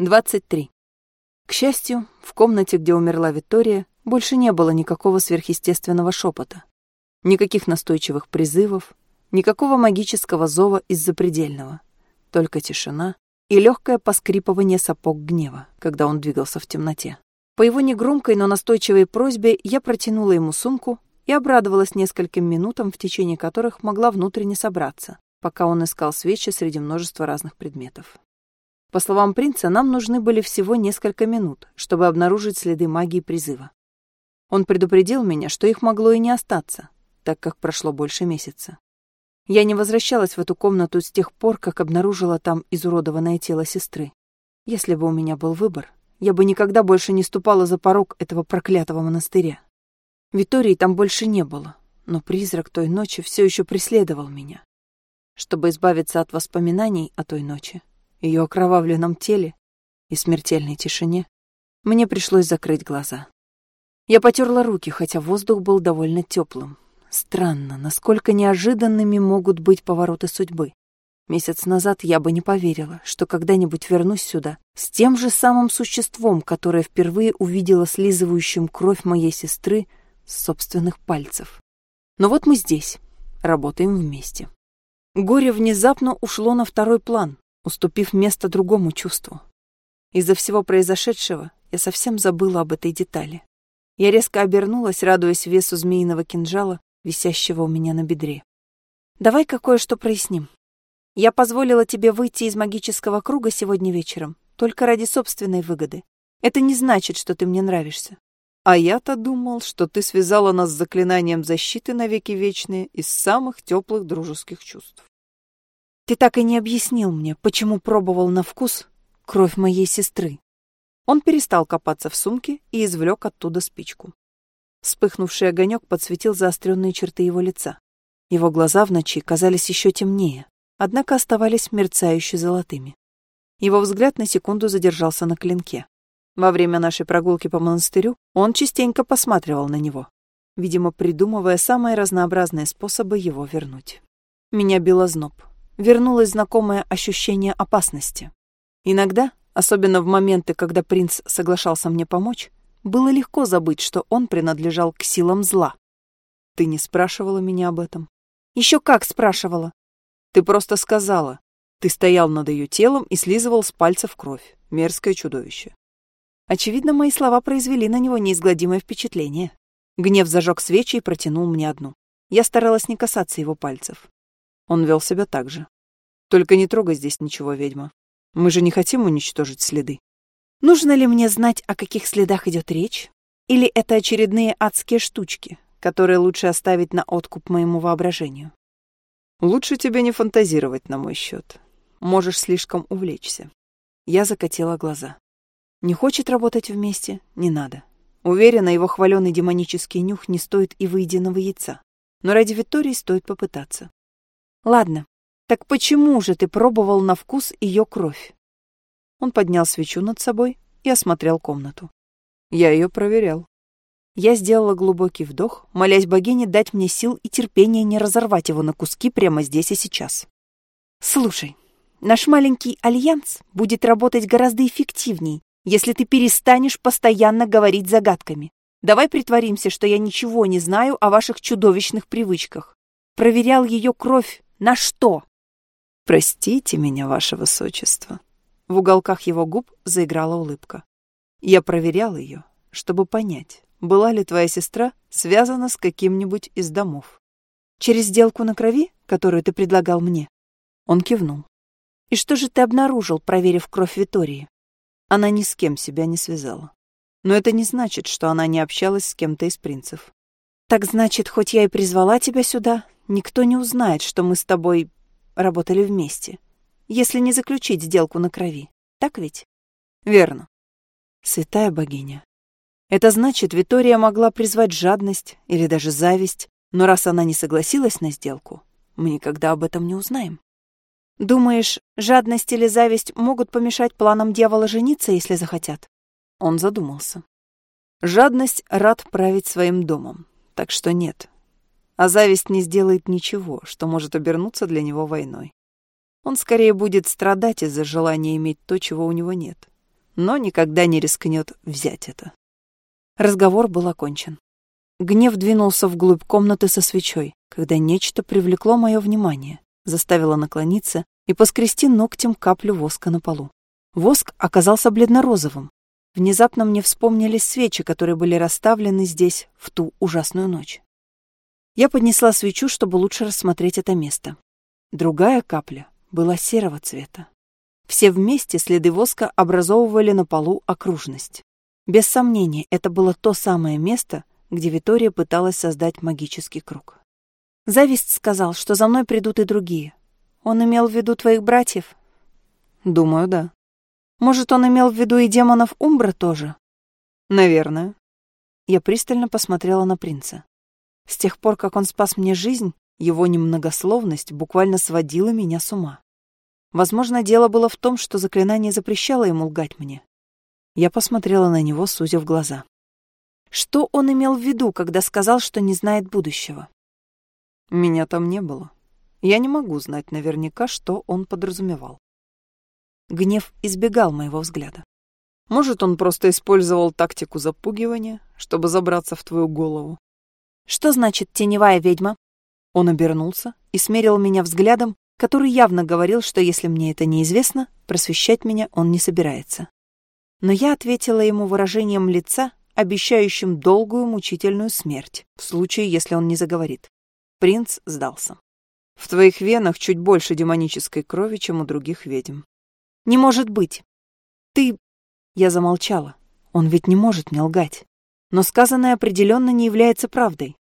23. К счастью, в комнате, где умерла Виктория, больше не было никакого сверхъестественного шепота, никаких настойчивых призывов, никакого магического зова из запредельного, только тишина и легкое поскрипывание сапог гнева, когда он двигался в темноте. По его негромкой, но настойчивой просьбе я протянула ему сумку и обрадовалась нескольким минутам, в течение которых могла внутренне собраться, пока он искал свечи среди множества разных предметов. По словам принца, нам нужны были всего несколько минут, чтобы обнаружить следы магии призыва. Он предупредил меня, что их могло и не остаться, так как прошло больше месяца. Я не возвращалась в эту комнату с тех пор, как обнаружила там изуродованное тело сестры. Если бы у меня был выбор, я бы никогда больше не ступала за порог этого проклятого монастыря. Витории там больше не было, но призрак той ночи все еще преследовал меня. Чтобы избавиться от воспоминаний о той ночи, ее окровавленном теле и смертельной тишине, мне пришлось закрыть глаза. Я потерла руки, хотя воздух был довольно теплым. Странно, насколько неожиданными могут быть повороты судьбы. Месяц назад я бы не поверила, что когда-нибудь вернусь сюда с тем же самым существом, которое впервые увидела слизывающим кровь моей сестры с собственных пальцев. Но вот мы здесь, работаем вместе. Горе внезапно ушло на второй план, уступив место другому чувству. Из-за всего произошедшего я совсем забыла об этой детали. Я резко обернулась, радуясь весу змеиного кинжала, висящего у меня на бедре. «Давай-ка кое-что проясним. Я позволила тебе выйти из магического круга сегодня вечером только ради собственной выгоды. Это не значит, что ты мне нравишься. А я-то думал, что ты связала нас с заклинанием защиты навеки вечные из самых теплых дружеских чувств. Ты так и не объяснил мне, почему пробовал на вкус кровь моей сестры. Он перестал копаться в сумке и извлек оттуда спичку. Вспыхнувший огонек подсветил заостренные черты его лица. Его глаза в ночи казались еще темнее, однако оставались мерцающе золотыми. Его взгляд на секунду задержался на клинке. Во время нашей прогулки по монастырю он частенько посматривал на него, видимо, придумывая самые разнообразные способы его вернуть. Меня било зноб вернулось знакомое ощущение опасности. Иногда, особенно в моменты, когда принц соглашался мне помочь, было легко забыть, что он принадлежал к силам зла. Ты не спрашивала меня об этом? Еще как спрашивала. Ты просто сказала. Ты стоял над ее телом и слизывал с пальцев кровь. Мерзкое чудовище. Очевидно, мои слова произвели на него неизгладимое впечатление. Гнев зажег свечи и протянул мне одну. Я старалась не касаться его пальцев. Он вел себя так же. Только не трогай здесь ничего, ведьма. Мы же не хотим уничтожить следы. Нужно ли мне знать, о каких следах идет речь? Или это очередные адские штучки, которые лучше оставить на откуп моему воображению? Лучше тебе не фантазировать на мой счет. Можешь слишком увлечься. Я закатила глаза. Не хочет работать вместе? Не надо. Уверена, его хваленый демонический нюх не стоит и выеденного яйца. Но ради Виктории стоит попытаться. Ладно, так почему же ты пробовал на вкус ее кровь? Он поднял свечу над собой и осмотрел комнату. Я ее проверял. Я сделала глубокий вдох, молясь богине дать мне сил и терпения не разорвать его на куски прямо здесь и сейчас. Слушай, наш маленький альянс будет работать гораздо эффективней, если ты перестанешь постоянно говорить загадками. Давай притворимся, что я ничего не знаю о ваших чудовищных привычках. Проверял ее кровь на что? Простите меня, ваше высочество. В уголках его губ заиграла улыбка. Я проверял ее, чтобы понять, была ли твоя сестра связана с каким-нибудь из домов. Через сделку на крови, которую ты предлагал мне? Он кивнул. И что же ты обнаружил, проверив кровь Витории? Она ни с кем себя не связала. Но это не значит, что она не общалась с кем-то из принцев. Так значит, хоть я и призвала тебя сюда, никто не узнает, что мы с тобой работали вместе, если не заключить сделку на крови. Так ведь? Верно. Святая богиня. Это значит, Витория могла призвать жадность или даже зависть, но раз она не согласилась на сделку, мы никогда об этом не узнаем. Думаешь, жадность или зависть могут помешать планам дьявола жениться, если захотят? Он задумался. Жадность рад править своим домом, так что нет, а зависть не сделает ничего, что может обернуться для него войной. Он скорее будет страдать из-за желания иметь то, чего у него нет. но никогда не рискнет взять это. Разговор был окончен. Гнев двинулся вглубь комнаты со свечой, когда нечто привлекло мое внимание, заставило наклониться и поскрести ногтем каплю воска на полу. Воск оказался бледно-розовым. Внезапно мне вспомнились свечи, которые были расставлены здесь в ту ужасную ночь. Я поднесла свечу, чтобы лучше рассмотреть это место. Другая капля была серого цвета. Все вместе следы воска образовывали на полу окружность. Без сомнения, это было то самое место, где Витория пыталась создать магический круг. Зависть сказал, что за мной придут и другие. Он имел в виду твоих братьев? Думаю, да. Может, он имел в виду и демонов Умбра тоже? Наверное. Я пристально посмотрела на принца. С тех пор, как он спас мне жизнь, его немногословность буквально сводила меня с ума. Возможно, дело было в том, что заклинание запрещало ему лгать мне. Я посмотрела на него, сузив глаза. Что он имел в виду, когда сказал, что не знает будущего? Меня там не было. Я не могу знать наверняка, что он подразумевал. Гнев избегал моего взгляда. Может, он просто использовал тактику запугивания, чтобы забраться в твою голову. Что значит теневая ведьма? Он обернулся и смерил меня взглядом, который явно говорил, что если мне это неизвестно, просвещать меня он не собирается. Но я ответила ему выражением лица, обещающим долгую мучительную смерть, в случае, если он не заговорит. Принц сдался. В твоих венах чуть больше демонической крови, чем у других ведьм. Не может быть. Ты... Я замолчала. Он ведь не может мне лгать. Но сказанное определенно не является правдой.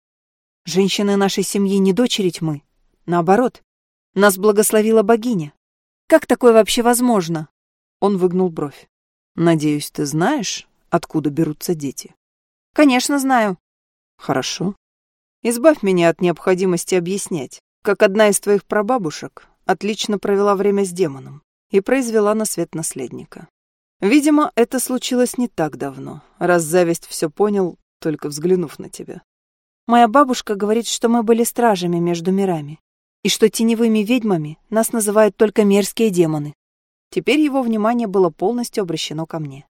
Женщины нашей семьи не дочери тьмы. Наоборот, нас благословила богиня. Как такое вообще возможно? Он выгнул бровь. Надеюсь, ты знаешь, откуда берутся дети? Конечно, знаю. Хорошо. Избавь меня от необходимости объяснять, как одна из твоих прабабушек отлично провела время с демоном и произвела на свет наследника. Видимо, это случилось не так давно, раз зависть все понял, только взглянув на тебя. Моя бабушка говорит, что мы были стражами между мирами, и что теневыми ведьмами нас называют только мерзкие демоны. Теперь его внимание было полностью обращено ко мне.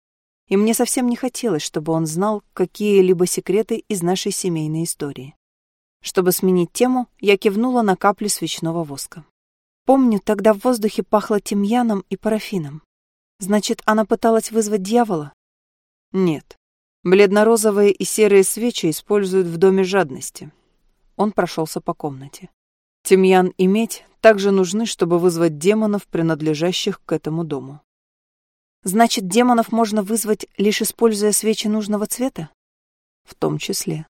И мне совсем не хотелось, чтобы он знал какие-либо секреты из нашей семейной истории. Чтобы сменить тему, я кивнула на капли свечного воска. Помню, тогда в воздухе пахло тимьяном и парафином. Значит, она пыталась вызвать дьявола? Нет. Бледно-розовые и серые свечи используют в доме жадности. Он прошелся по комнате. Тимьян и медь также нужны, чтобы вызвать демонов, принадлежащих к этому дому. Значит, демонов можно вызвать, лишь используя свечи нужного цвета? В том числе.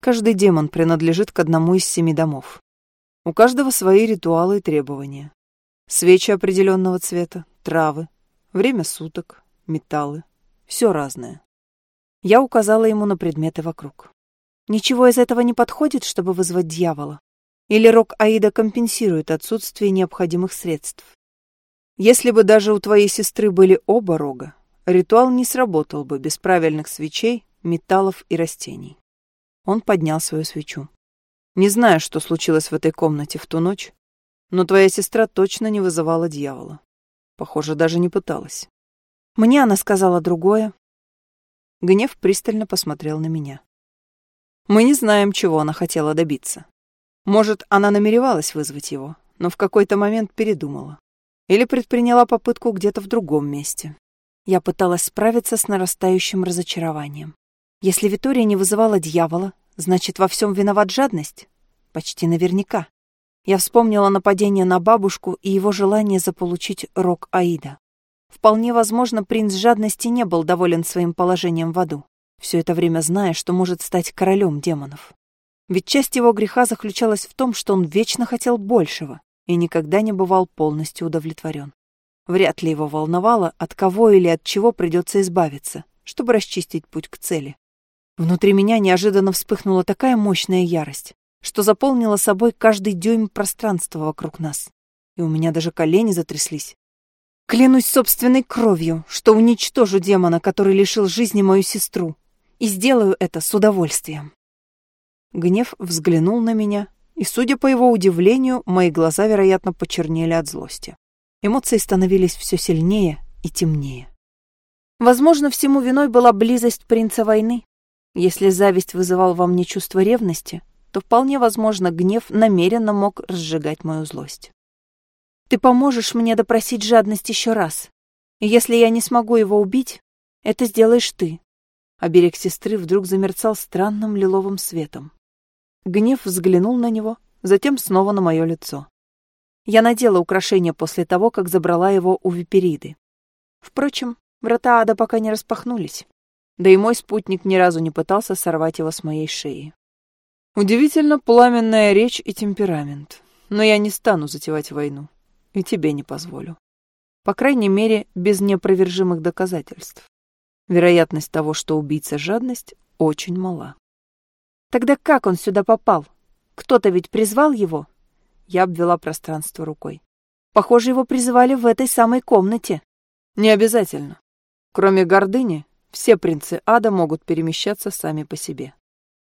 Каждый демон принадлежит к одному из семи домов. У каждого свои ритуалы и требования. Свечи определенного цвета, травы, время суток, металлы. Все разное. Я указала ему на предметы вокруг. Ничего из этого не подходит, чтобы вызвать дьявола? Или рок Аида компенсирует отсутствие необходимых средств? Если бы даже у твоей сестры были оба рога, ритуал не сработал бы без правильных свечей, металлов и растений. Он поднял свою свечу. Не знаю, что случилось в этой комнате в ту ночь, но твоя сестра точно не вызывала дьявола. Похоже, даже не пыталась. Мне она сказала другое. Гнев пристально посмотрел на меня. Мы не знаем, чего она хотела добиться. Может, она намеревалась вызвать его, но в какой-то момент передумала. Или предприняла попытку где-то в другом месте. Я пыталась справиться с нарастающим разочарованием. Если Витория не вызывала дьявола, Значит, во всем виноват жадность? Почти наверняка. Я вспомнила нападение на бабушку и его желание заполучить рог Аида. Вполне возможно, принц жадности не был доволен своим положением в аду, все это время зная, что может стать королем демонов. Ведь часть его греха заключалась в том, что он вечно хотел большего и никогда не бывал полностью удовлетворен. Вряд ли его волновало, от кого или от чего придется избавиться, чтобы расчистить путь к цели. Внутри меня неожиданно вспыхнула такая мощная ярость, что заполнила собой каждый дюйм пространства вокруг нас. И у меня даже колени затряслись. Клянусь собственной кровью, что уничтожу демона, который лишил жизни мою сестру, и сделаю это с удовольствием. Гнев взглянул на меня, и, судя по его удивлению, мои глаза, вероятно, почернели от злости. Эмоции становились все сильнее и темнее. Возможно, всему виной была близость принца войны. Если зависть вызывал во мне чувство ревности, то вполне возможно, гнев намеренно мог разжигать мою злость. Ты поможешь мне допросить жадность еще раз. Если я не смогу его убить, это сделаешь ты. А берег сестры вдруг замерцал странным лиловым светом. Гнев взглянул на него, затем снова на мое лицо. Я надела украшение после того, как забрала его у Випериды. Впрочем, врата ада пока не распахнулись. Да и мой спутник ни разу не пытался сорвать его с моей шеи. Удивительно пламенная речь и темперамент. Но я не стану затевать войну. И тебе не позволю. По крайней мере, без неопровержимых доказательств. Вероятность того, что убийца жадность, очень мала. Тогда как он сюда попал? Кто-то ведь призвал его? Я обвела пространство рукой. Похоже, его призывали в этой самой комнате. Не обязательно. Кроме гордыни, все принцы ада могут перемещаться сами по себе.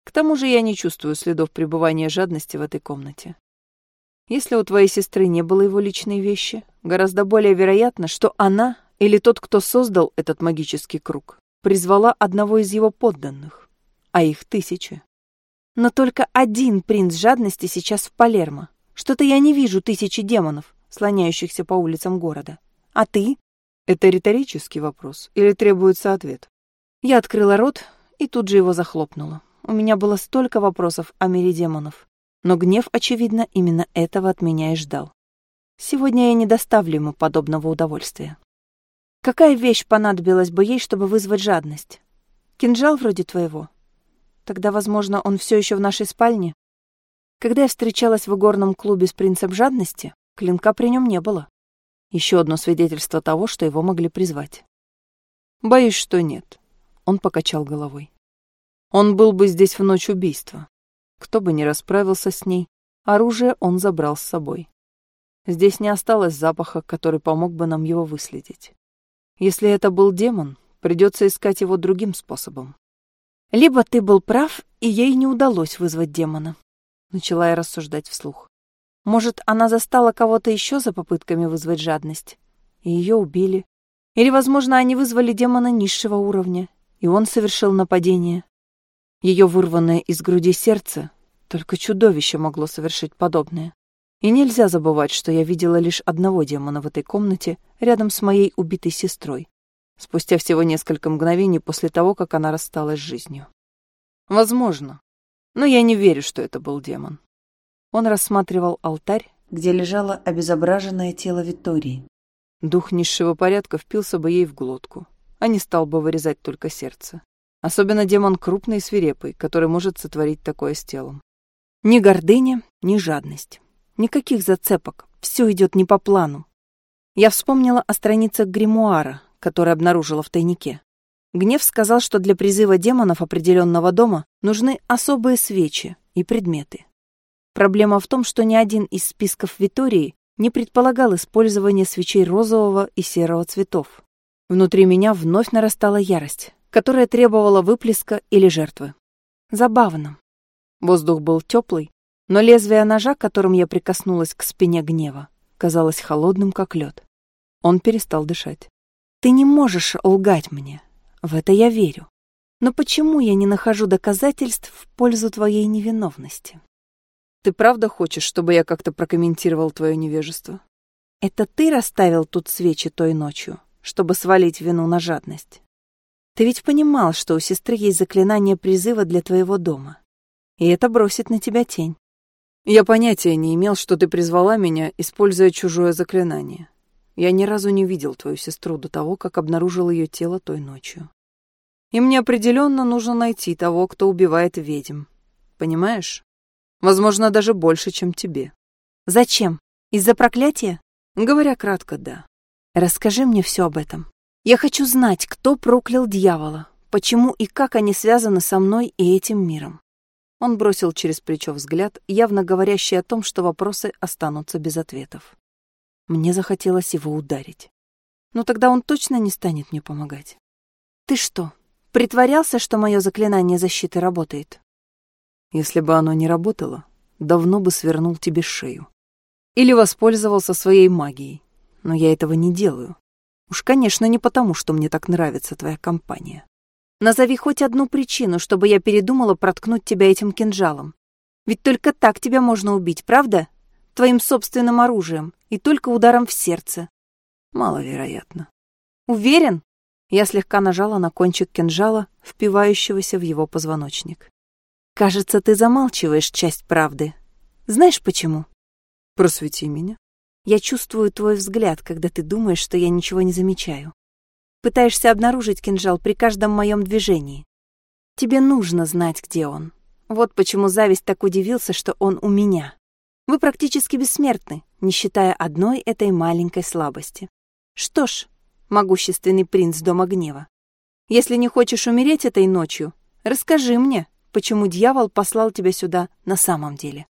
К тому же я не чувствую следов пребывания жадности в этой комнате. Если у твоей сестры не было его личной вещи, гораздо более вероятно, что она или тот, кто создал этот магический круг, призвала одного из его подданных, а их тысячи. Но только один принц жадности сейчас в Палермо. Что-то я не вижу тысячи демонов, слоняющихся по улицам города. А ты? Это риторический вопрос или требуется ответ? Я открыла рот и тут же его захлопнула. У меня было столько вопросов о мире демонов. Но гнев, очевидно, именно этого от меня и ждал. Сегодня я не доставлю ему подобного удовольствия. Какая вещь понадобилась бы ей, чтобы вызвать жадность? Кинжал вроде твоего? Тогда, возможно, он все еще в нашей спальне? Когда я встречалась в игорном клубе с принцем жадности, клинка при нем не было. Еще одно свидетельство того, что его могли призвать. Боюсь, что нет. Он покачал головой. Он был бы здесь в ночь убийства. Кто бы ни расправился с ней, оружие он забрал с собой. Здесь не осталось запаха, который помог бы нам его выследить. Если это был демон, придется искать его другим способом. Либо ты был прав, и ей не удалось вызвать демона. Начала я рассуждать вслух. Может, она застала кого-то еще за попытками вызвать жадность, и ее убили. Или, возможно, они вызвали демона низшего уровня, и он совершил нападение. Ее вырванное из груди сердце только чудовище могло совершить подобное. И нельзя забывать, что я видела лишь одного демона в этой комнате рядом с моей убитой сестрой, спустя всего несколько мгновений после того, как она рассталась с жизнью. Возможно, но я не верю, что это был демон. Он рассматривал алтарь, где лежало обезображенное тело Виктории. Дух низшего порядка впился бы ей в глотку, а не стал бы вырезать только сердце. Особенно демон крупный и свирепый, который может сотворить такое с телом. Ни гордыня, ни жадность. Никаких зацепок. Все идет не по плану. Я вспомнила о страницах гримуара, который обнаружила в тайнике. Гнев сказал, что для призыва демонов определенного дома нужны особые свечи и предметы. Проблема в том, что ни один из списков Витории не предполагал использование свечей розового и серого цветов. Внутри меня вновь нарастала ярость которая требовала выплеска или жертвы. Забавно. Воздух был теплый, но лезвие ножа, которым я прикоснулась к спине гнева, казалось холодным, как лед. Он перестал дышать. «Ты не можешь лгать мне. В это я верю. Но почему я не нахожу доказательств в пользу твоей невиновности?» «Ты правда хочешь, чтобы я как-то прокомментировал твое невежество?» «Это ты расставил тут свечи той ночью, чтобы свалить вину на жадность?» Ты ведь понимал, что у сестры есть заклинание призыва для твоего дома. И это бросит на тебя тень. Я понятия не имел, что ты призвала меня, используя чужое заклинание. Я ни разу не видел твою сестру до того, как обнаружил ее тело той ночью. И мне определенно нужно найти того, кто убивает ведьм. Понимаешь? Возможно, даже больше, чем тебе. Зачем? Из-за проклятия? Говоря кратко, да. Расскажи мне все об этом. Я хочу знать, кто проклял дьявола, почему и как они связаны со мной и этим миром. Он бросил через плечо взгляд, явно говорящий о том, что вопросы останутся без ответов. Мне захотелось его ударить. Но тогда он точно не станет мне помогать. Ты что, притворялся, что мое заклинание защиты работает? Если бы оно не работало, давно бы свернул тебе шею. Или воспользовался своей магией. Но я этого не делаю. Уж, конечно, не потому, что мне так нравится твоя компания. Назови хоть одну причину, чтобы я передумала проткнуть тебя этим кинжалом. Ведь только так тебя можно убить, правда? Твоим собственным оружием и только ударом в сердце. Маловероятно. Уверен? Я слегка нажала на кончик кинжала, впивающегося в его позвоночник. Кажется, ты замалчиваешь часть правды. Знаешь почему? Просвети меня. Я чувствую твой взгляд, когда ты думаешь, что я ничего не замечаю. Пытаешься обнаружить кинжал при каждом моем движении. Тебе нужно знать, где он. Вот почему зависть так удивился, что он у меня. Вы практически бессмертны, не считая одной этой маленькой слабости. Что ж, могущественный принц Дома Гнева, если не хочешь умереть этой ночью, расскажи мне, почему дьявол послал тебя сюда на самом деле.